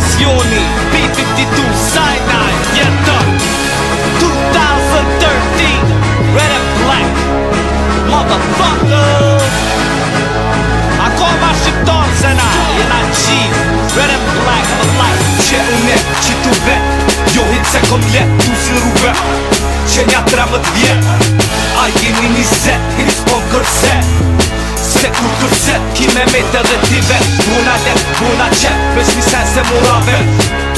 Sioni, B-52, Sajnaj, jetër 2013, red and black Motherfuckers Ako ma shqiptorën se na, e na qivë Red and black, më lajtë Që unë, që tu vet jo hitë se këm letë Tu si në rrugë, që një atramët vjetë A jemi një zetë, hi Ku kërcet, ki me me të dhe t'i vetë Për n'ajtet, për n'ajtë qepë Pështë mi sënë se morave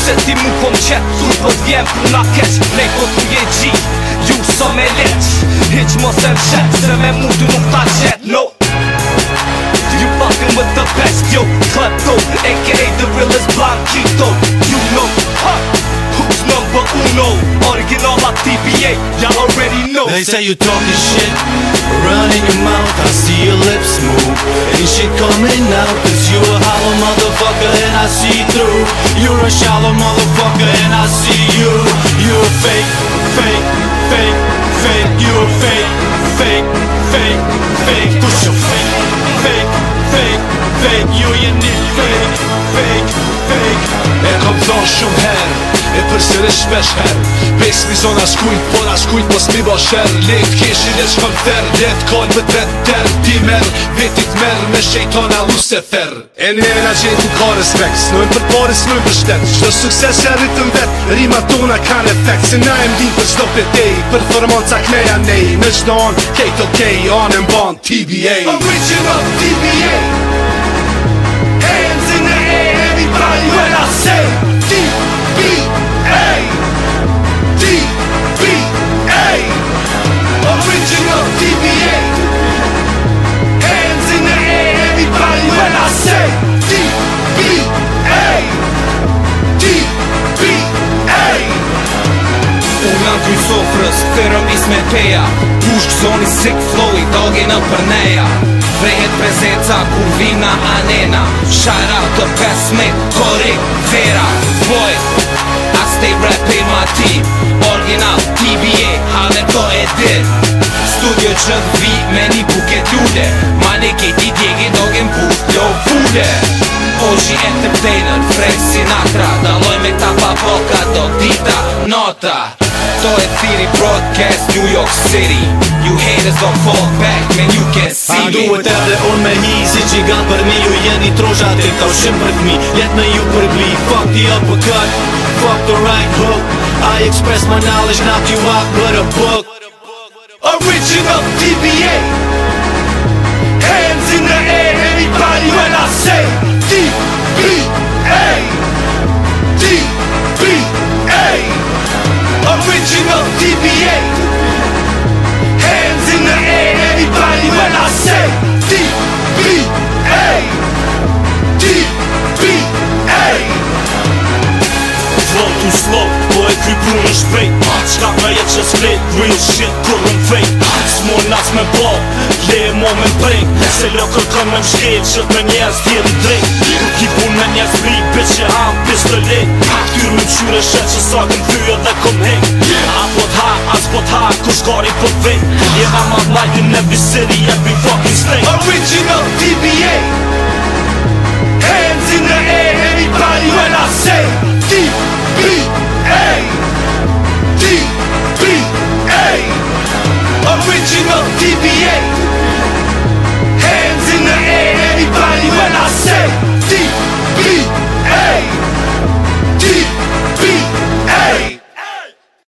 Pështë ti mu konqet S'ur për vje, për n'a keqë Ne kërtu e gjitë Ju së me leqë Hiqë mos e më qepë Së me mundu nuk t'a qepë No They say you talking shit, running your mouth, I see your lips move Ain't shit coming out, cause you a hollow motherfucker and I see through You're a shallow motherfucker and I see you You're a fake, fake, fake, fake You're a fake, fake, fake, fake Push your fake, fake, fake, fake You're your nigga, fake, fake, fake Er kommt Forschung her E përsëri shpesh her Besmi zona shkujt, por as kujt mos mi bo shër Lejt kishi dhe që kom ter Lejt kojt më tret ter Ti mer, vetit mer Me shejtona lucifer E një nga gjithu ka respekt Snojnë për pare, snojnë për shtet Qdo sukses e rritëm vet Rima tona kan efekt Se na e mdin për sdo pjetej Performanca kneja nej Me qdo on, kejt okej okay, On e mban TBA I'm up TBA Hands in the air Every time I say Deep gjyë sofrës Thërëm is me teja Pushk zoni sick flow i dogi në përneja Vrejet prezeca kur vina anena Shara të pesme kore vera Boy, I stay rapping my team Original TBA, haler të e din Studio që të meni, me një buket lule Ma ne kejti djegi dogin buk lo jo fule Oji entertainer, Frank Sinatra Daloj me ta pa do tita nota Soy City broadcast New York City You haters don't fall back, man you can see me duhet edhe unë me hi Si që ganë për mi ju jeni trosha Të të ushim për fmi, jetë me ju përbli Fuck the uppercut, fuck the right hook I express my knowledge, not you out but a book Original DBA në slop Po e kry prun në shpejt Qka me jetë që s'kret Real shit kur në fejt S'mo nas me bop Le e mo me mbrek Se lo kërkën me mshket Qët me njerës djerë në drejt Kur ki pun me njerës bri Pe që pistolet Këtyr me qyre shet që sa këm fyë dhe këm hek A po t'ha, a s'po t'ha Kush gari po t'vejt Jena ma mlajtë në visiri Jepi fucking straight